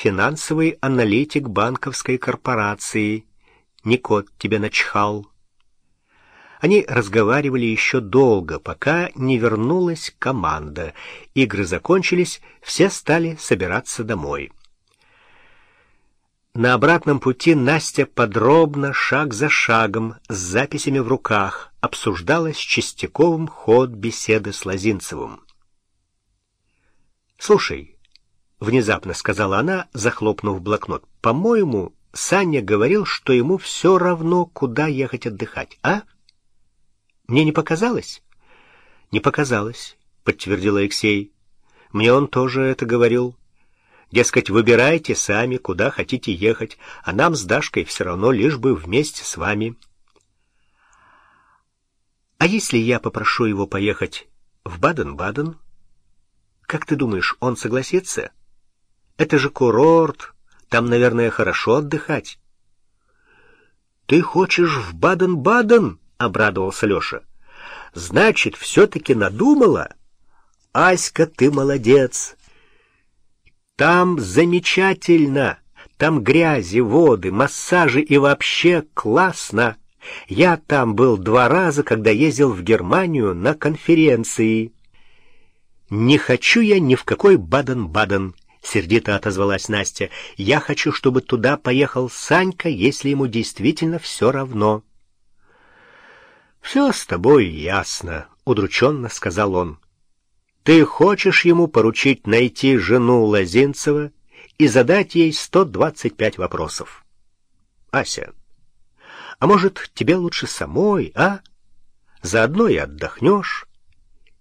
финансовый аналитик банковской корпорации. Не кот тебе начхал. Они разговаривали еще долго, пока не вернулась команда. Игры закончились, все стали собираться домой. На обратном пути Настя подробно, шаг за шагом, с записями в руках, обсуждала с Чистяковым ход беседы с Лозинцевым. «Слушай», — внезапно сказала она, захлопнув блокнот, — «по-моему, Саня говорил, что ему все равно, куда ехать отдыхать, а?» «Мне не показалось?» «Не показалось», — подтвердил Алексей. «Мне он тоже это говорил». Дескать, выбирайте сами, куда хотите ехать, а нам с Дашкой все равно лишь бы вместе с вами. А если я попрошу его поехать в Баден-Баден? Как ты думаешь, он согласится? Это же курорт, там, наверное, хорошо отдыхать. Ты хочешь в Баден-Баден? — обрадовался Леша. Значит, все-таки надумала? Аська, ты молодец! Там замечательно. Там грязи, воды, массажи и вообще классно. Я там был два раза, когда ездил в Германию на конференции. Не хочу я ни в какой Баден-Баден, сердито отозвалась Настя. Я хочу, чтобы туда поехал Санька, если ему действительно все равно. Все с тобой ясно, удрученно сказал он. Ты хочешь ему поручить найти жену Лозинцева и задать ей 125 вопросов. Ася, а может, тебе лучше самой, а? Заодно и отдохнешь,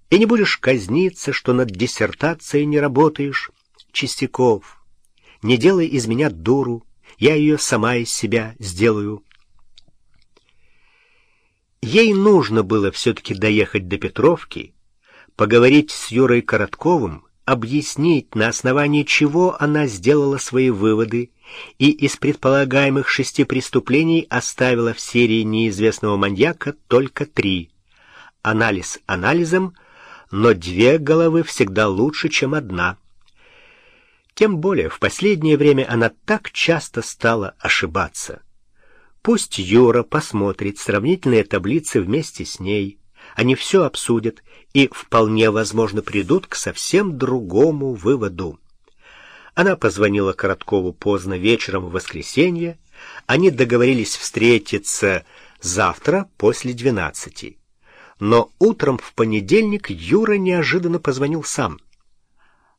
и не будешь казниться, что над диссертацией не работаешь. Чистяков, не делай из меня дуру, я ее сама из себя сделаю. Ей нужно было все-таки доехать до Петровки, поговорить с Юрой Коротковым, объяснить, на основании чего она сделала свои выводы и из предполагаемых шести преступлений оставила в серии неизвестного маньяка только три. Анализ анализом, но две головы всегда лучше, чем одна. Тем более в последнее время она так часто стала ошибаться. Пусть Юра посмотрит сравнительные таблицы вместе с ней, они все обсудят и, вполне возможно, придут к совсем другому выводу. Она позвонила Короткову поздно вечером в воскресенье. Они договорились встретиться завтра после двенадцати. Но утром в понедельник Юра неожиданно позвонил сам.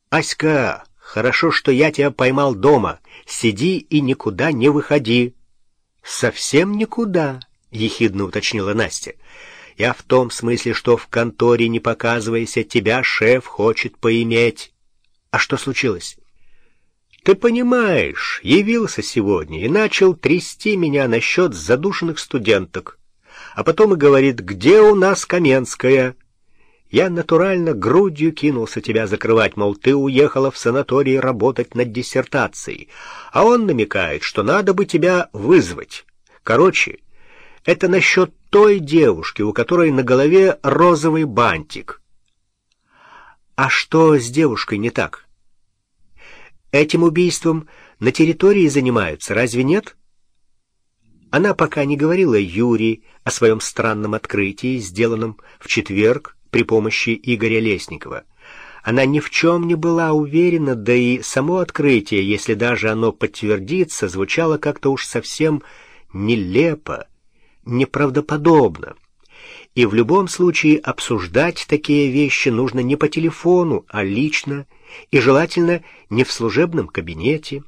«Аська, хорошо, что я тебя поймал дома. Сиди и никуда не выходи». «Совсем никуда», — ехидно уточнила Настя. Я в том смысле, что в конторе, не показывайся, тебя шеф хочет поиметь. А что случилось? Ты понимаешь, явился сегодня и начал трясти меня насчет задушенных студенток. А потом и говорит, где у нас Каменская? Я натурально грудью кинулся тебя закрывать, мол, ты уехала в санаторий работать над диссертацией. А он намекает, что надо бы тебя вызвать. Короче, это насчет той девушки, у которой на голове розовый бантик. А что с девушкой не так? Этим убийством на территории занимаются, разве нет? Она пока не говорила Юрий о своем странном открытии, сделанном в четверг при помощи Игоря Лесникова. Она ни в чем не была уверена, да и само открытие, если даже оно подтвердится, звучало как-то уж совсем нелепо неправдоподобно. И в любом случае обсуждать такие вещи нужно не по телефону, а лично, и желательно не в служебном кабинете.